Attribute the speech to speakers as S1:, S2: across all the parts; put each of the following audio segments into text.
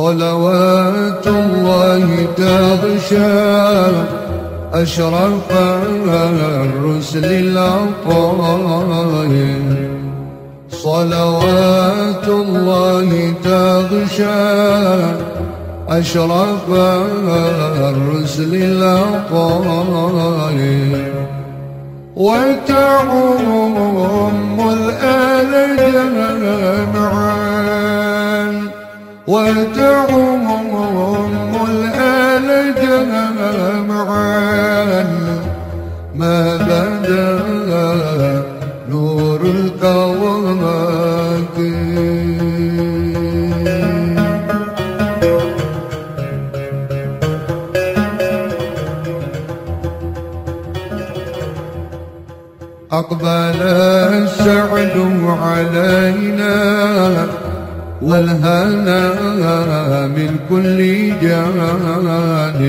S1: صلوات الله تغشى أشرف الرسل العطايا صلوات الله تغشى أشرف الرسل العطايا وتعم الآل جمعا. وتعم الآل جمعا ما بدا نور الكواكب أقبل السعد علينا. والهنا من كل جانب.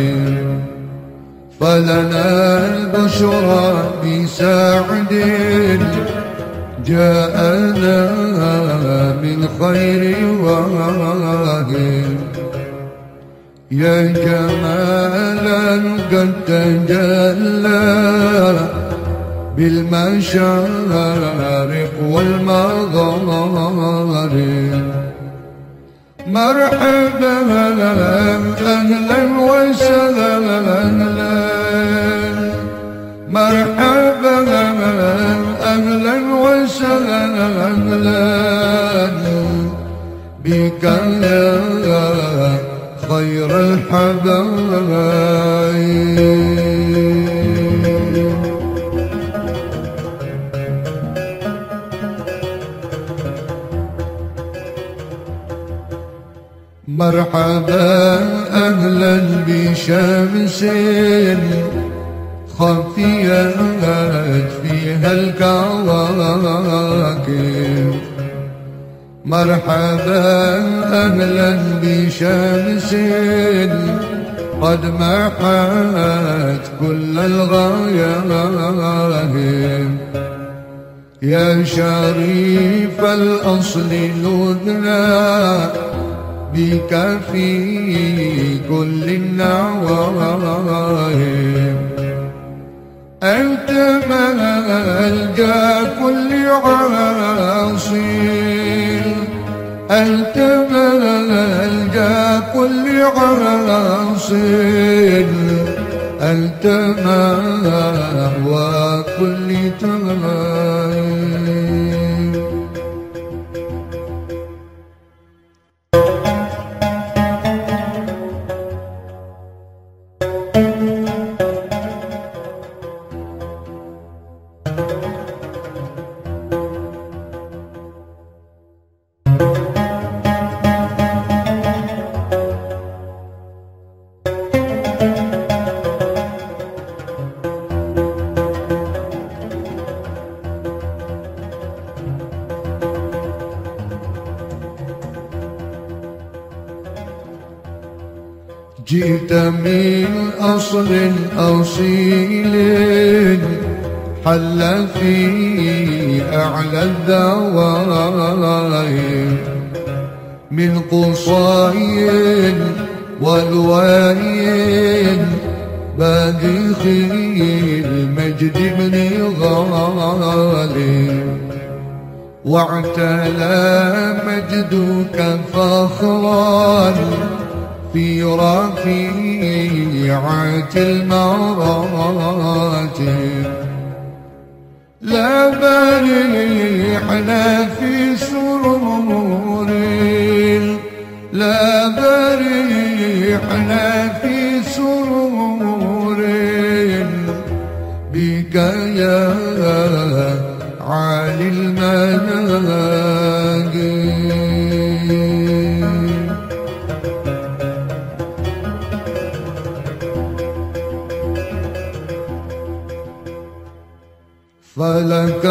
S1: فلنا البشرى بسعد جاءنا من خير واهب يا جمالا قد تجلى بالمشارق والمغارب. مرحبا أهلا وسهلا مرحبا أهلا وسهلا بك يا خير الحبايب مرحبا أهلا بشمس خفيت فيها الكواكب. مرحبا أهلا بشمس قد محت كل الغياهب يا شريف الأصل لذنا بك في كل النواهب أنت ملجأ كل عاصي أنت ملجأ كل عاصي أنت مأوى جئت من أصل أصيل حل في أعلى الدوائر من قصاي والواي بادخ المجد بن غالب. واعتلى مجدك فخرا في رفيعة المراتب لا بريحنا في سرور لا بريحنا في فلك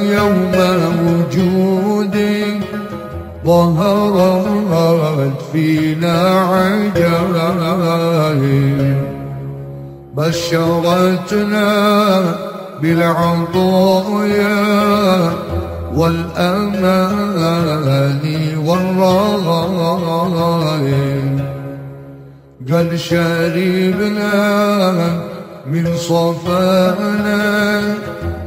S1: يوم وجودي ظهرت فينا عجائب بشرتنا بالعطايا والأمان والرايم قد شربنا من صفانا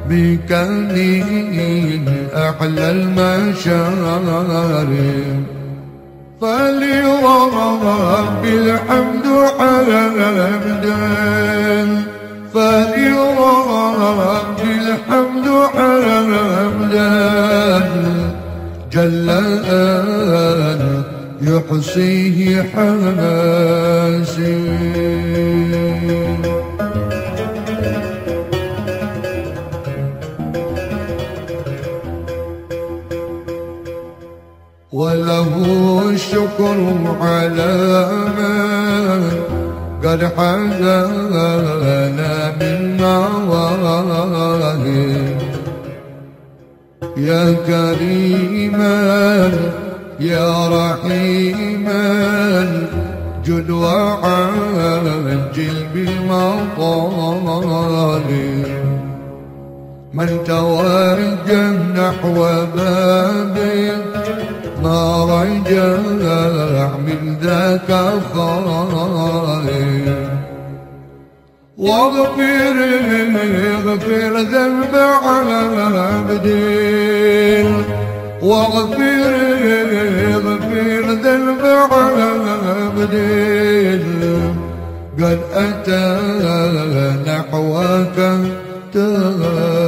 S1: بكنين أحلى المشارب. فلرب الحمد حمدا فلرب الحمد حمدا جل أن يحصيه حاسب وله الشكر على ما قد حزانا من مواهب. يا كريما يا رحيما جد وعجل بالمطالب من توجه نحو بابك ما رجع من ذاك خائف واغفر اغفر ذنب عبدين واغفر اغفر ذنب عبدين قد أتى نحوك تاب